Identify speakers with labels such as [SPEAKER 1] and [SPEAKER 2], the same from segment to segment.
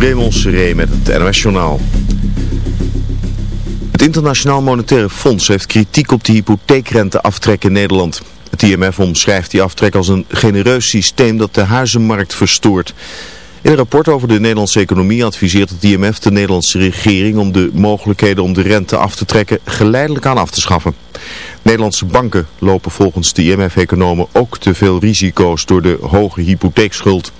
[SPEAKER 1] Raymond Seré met het NOS Journaal. Het Internationaal Monetaire Fonds heeft kritiek op de hypotheekrenteaftrek in Nederland. Het IMF omschrijft die aftrek als een genereus systeem dat de huizenmarkt verstoort. In een rapport over de Nederlandse economie adviseert het IMF de Nederlandse regering om de mogelijkheden om de rente af te trekken geleidelijk aan af te schaffen. Nederlandse banken lopen volgens de IMF-economen ook te veel risico's door de hoge hypotheekschuld.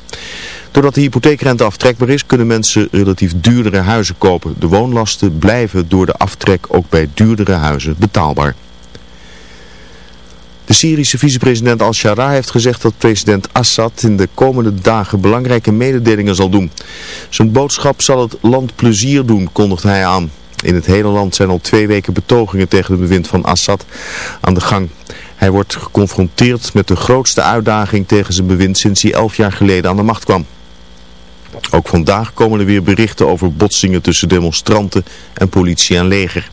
[SPEAKER 1] Doordat de hypotheekrente aftrekbaar is, kunnen mensen relatief duurdere huizen kopen. De woonlasten blijven door de aftrek ook bij duurdere huizen betaalbaar. De Syrische vicepresident al-Shara heeft gezegd dat president Assad in de komende dagen belangrijke mededelingen zal doen. Zijn boodschap zal het land plezier doen, kondigt hij aan. In het hele land zijn al twee weken betogingen tegen het bewind van Assad aan de gang. Hij wordt geconfronteerd met de grootste uitdaging tegen zijn bewind sinds hij elf jaar geleden aan de macht kwam. Ook vandaag komen er weer berichten over botsingen tussen demonstranten en politie en leger.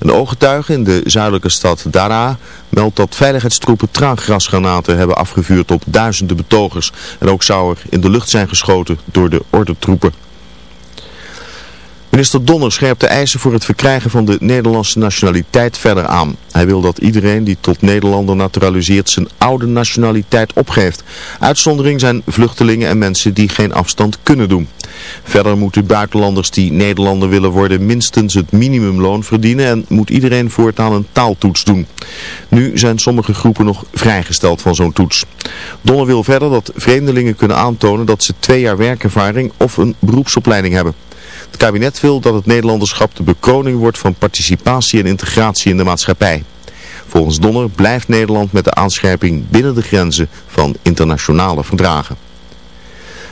[SPEAKER 1] Een ooggetuige in de zuidelijke stad Daraa meldt dat veiligheidstroepen traangrasgranaten hebben afgevuurd op duizenden betogers. En ook zou er in de lucht zijn geschoten door de ordentroepen. Minister Donner scherpt de eisen voor het verkrijgen van de Nederlandse nationaliteit verder aan. Hij wil dat iedereen die tot Nederlander naturaliseert zijn oude nationaliteit opgeeft. Uitzondering zijn vluchtelingen en mensen die geen afstand kunnen doen. Verder moeten buitenlanders die Nederlander willen worden minstens het minimumloon verdienen en moet iedereen voortaan een taaltoets doen. Nu zijn sommige groepen nog vrijgesteld van zo'n toets. Donner wil verder dat vreemdelingen kunnen aantonen dat ze twee jaar werkervaring of een beroepsopleiding hebben. Het kabinet wil dat het Nederlanderschap de bekroning wordt van participatie en integratie in de maatschappij. Volgens Donner blijft Nederland met de aanscherping binnen de grenzen van internationale verdragen.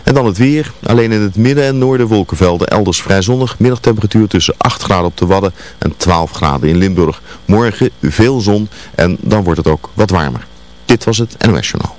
[SPEAKER 1] En dan het weer. Alleen in het midden en noorden wolkenvelden. Elders vrij zonnig. Middagtemperatuur tussen 8 graden op de Wadden en 12 graden in Limburg. Morgen veel zon en dan wordt het ook wat warmer. Dit was het NOS Journaal.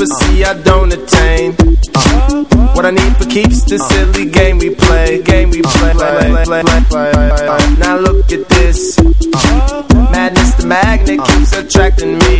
[SPEAKER 2] For
[SPEAKER 3] peace, but see I don't attain. Uh, what I need for keeps this uh. silly game we play, game we uh, play. play, play. Now look at this. Madness, the magnet keeps attracting me.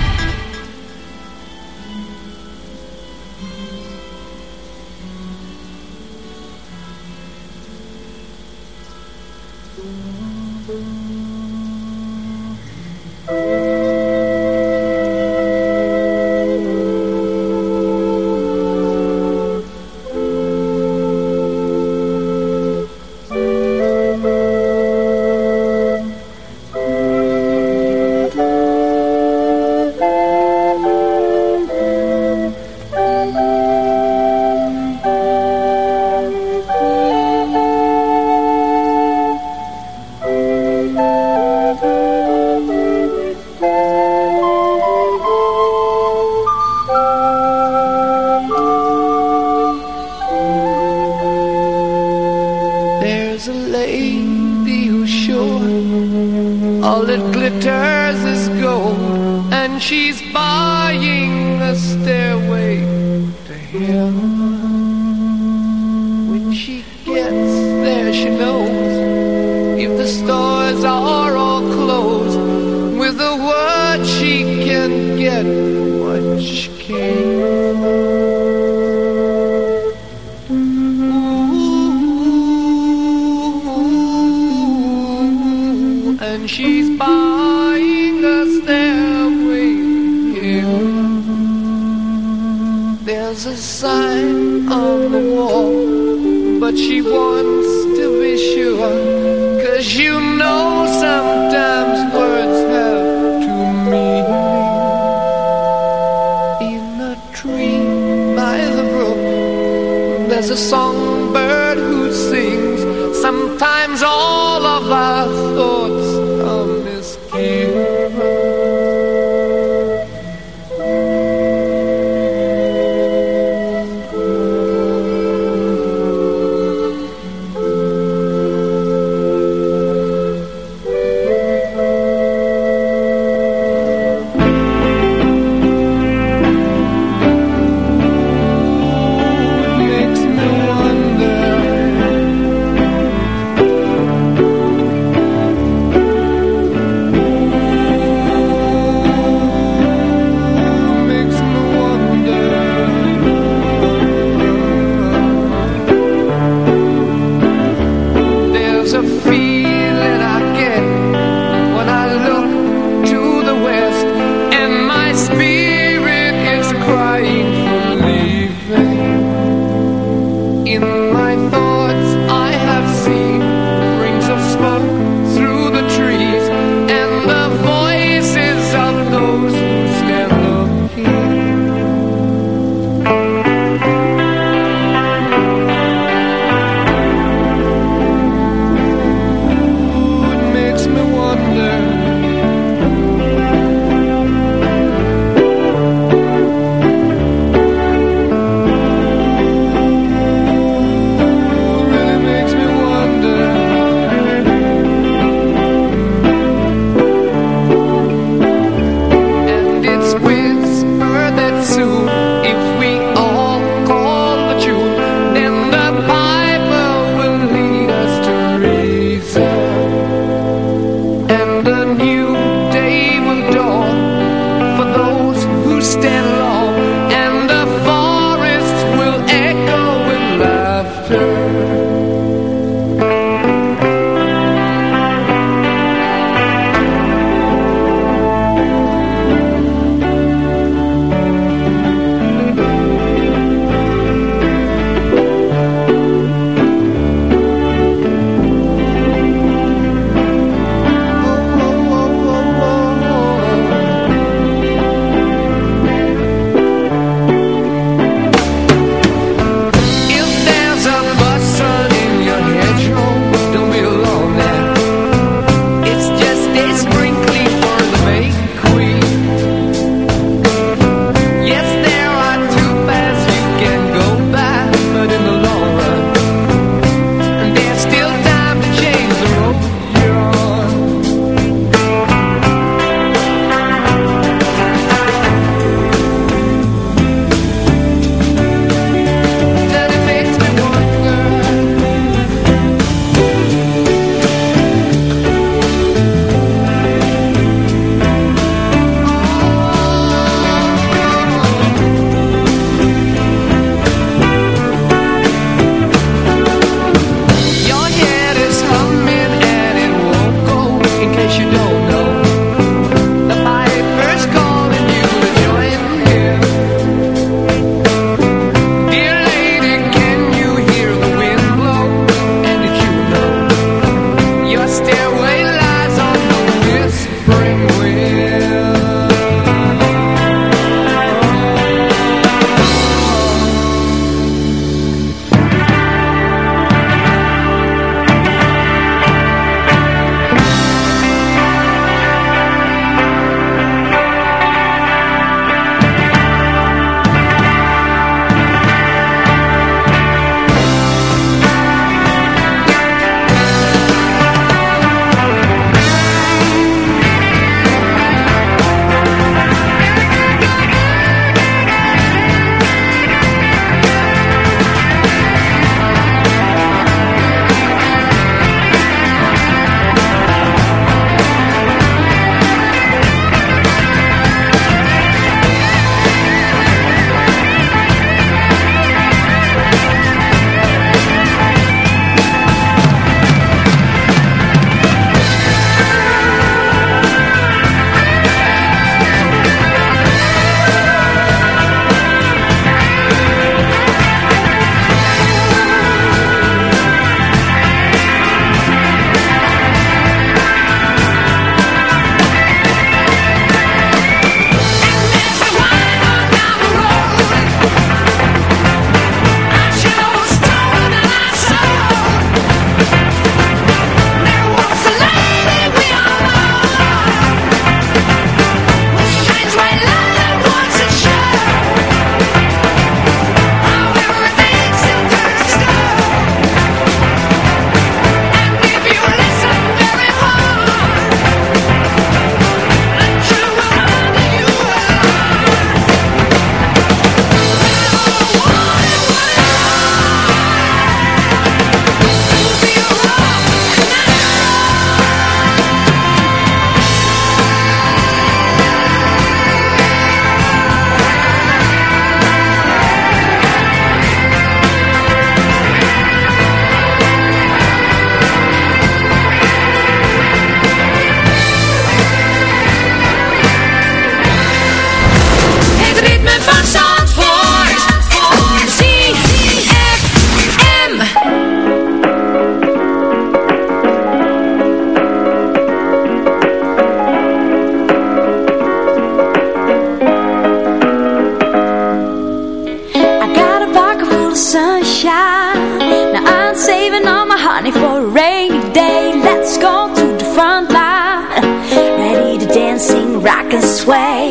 [SPEAKER 4] can
[SPEAKER 5] sway.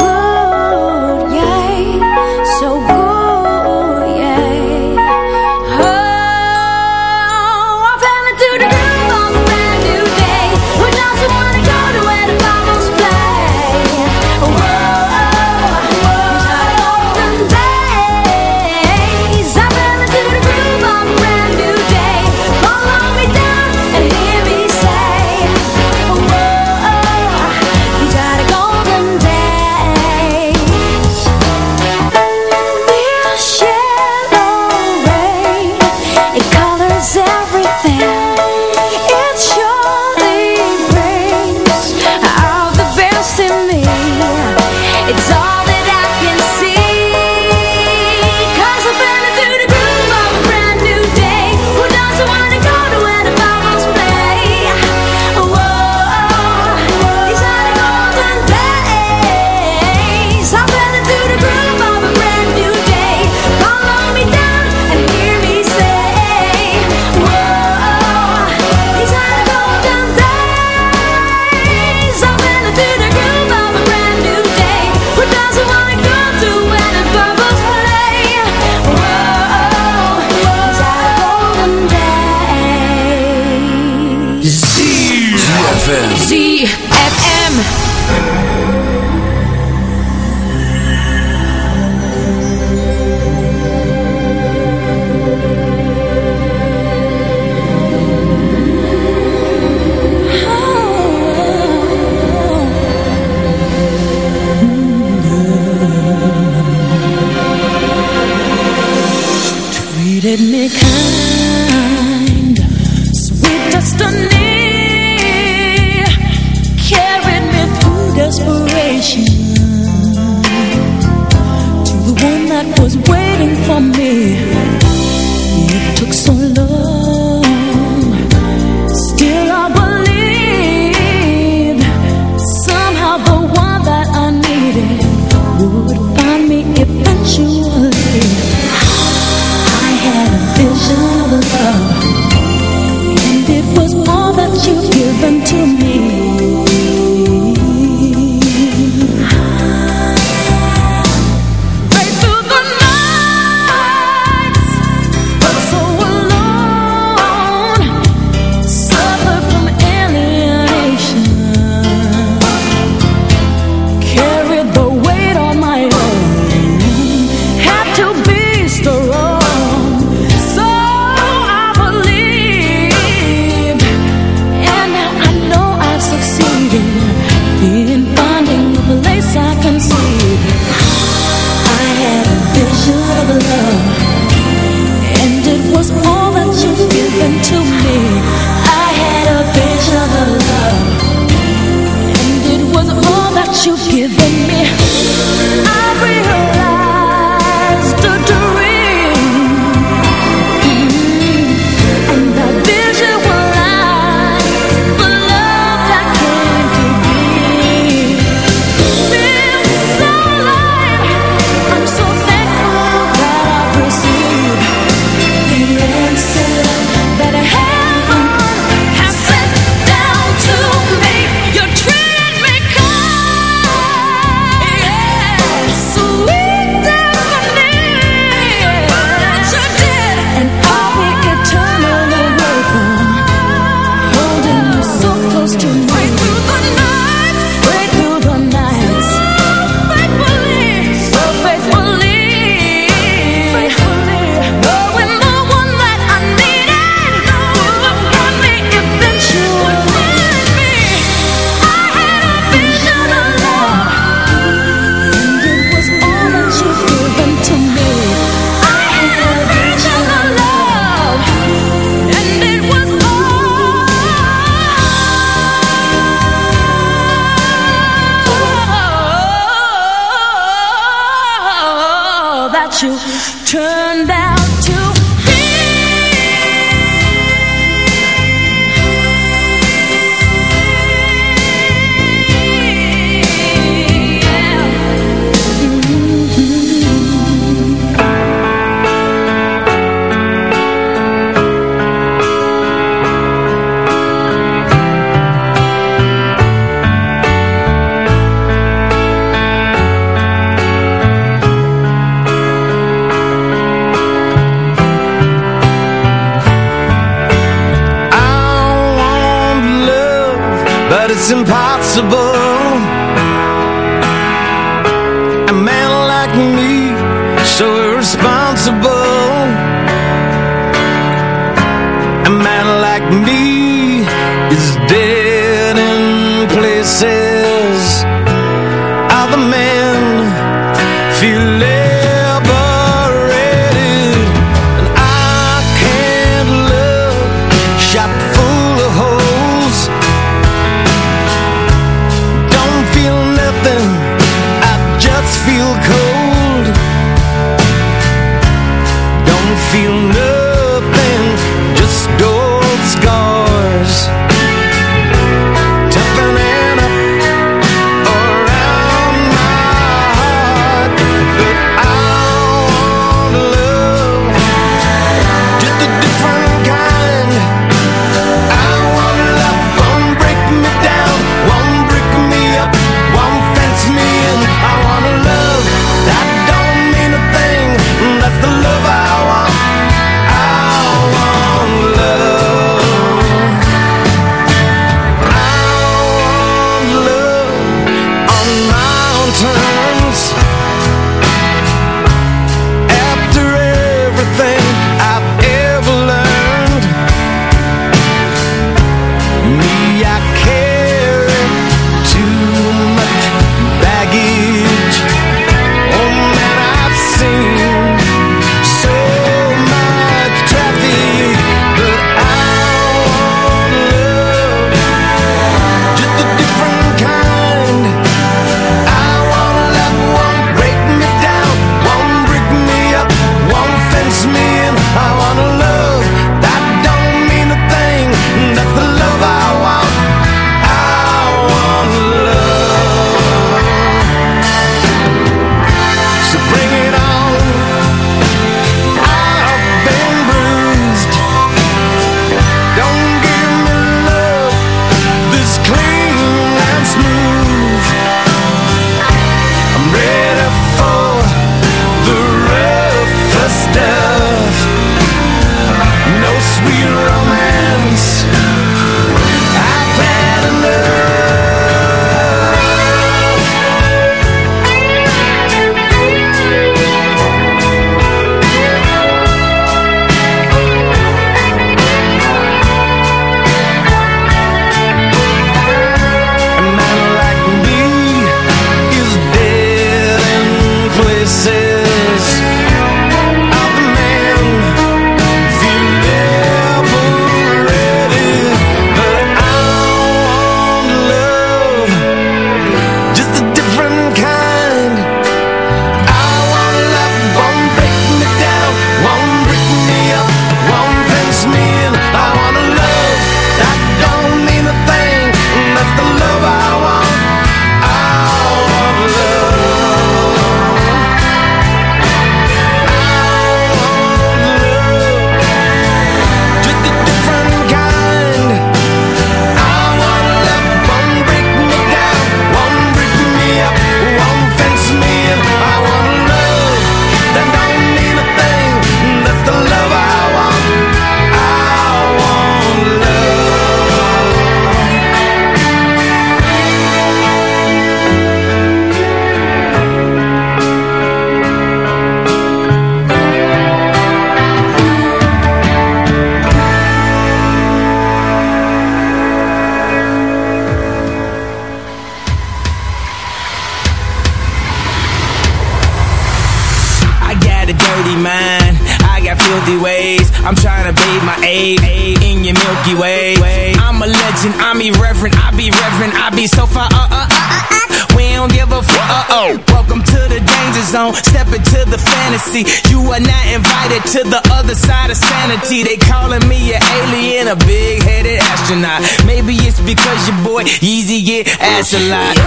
[SPEAKER 5] a lot.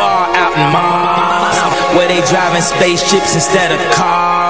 [SPEAKER 5] Bar out in Mars where they driving spaceships instead of cars.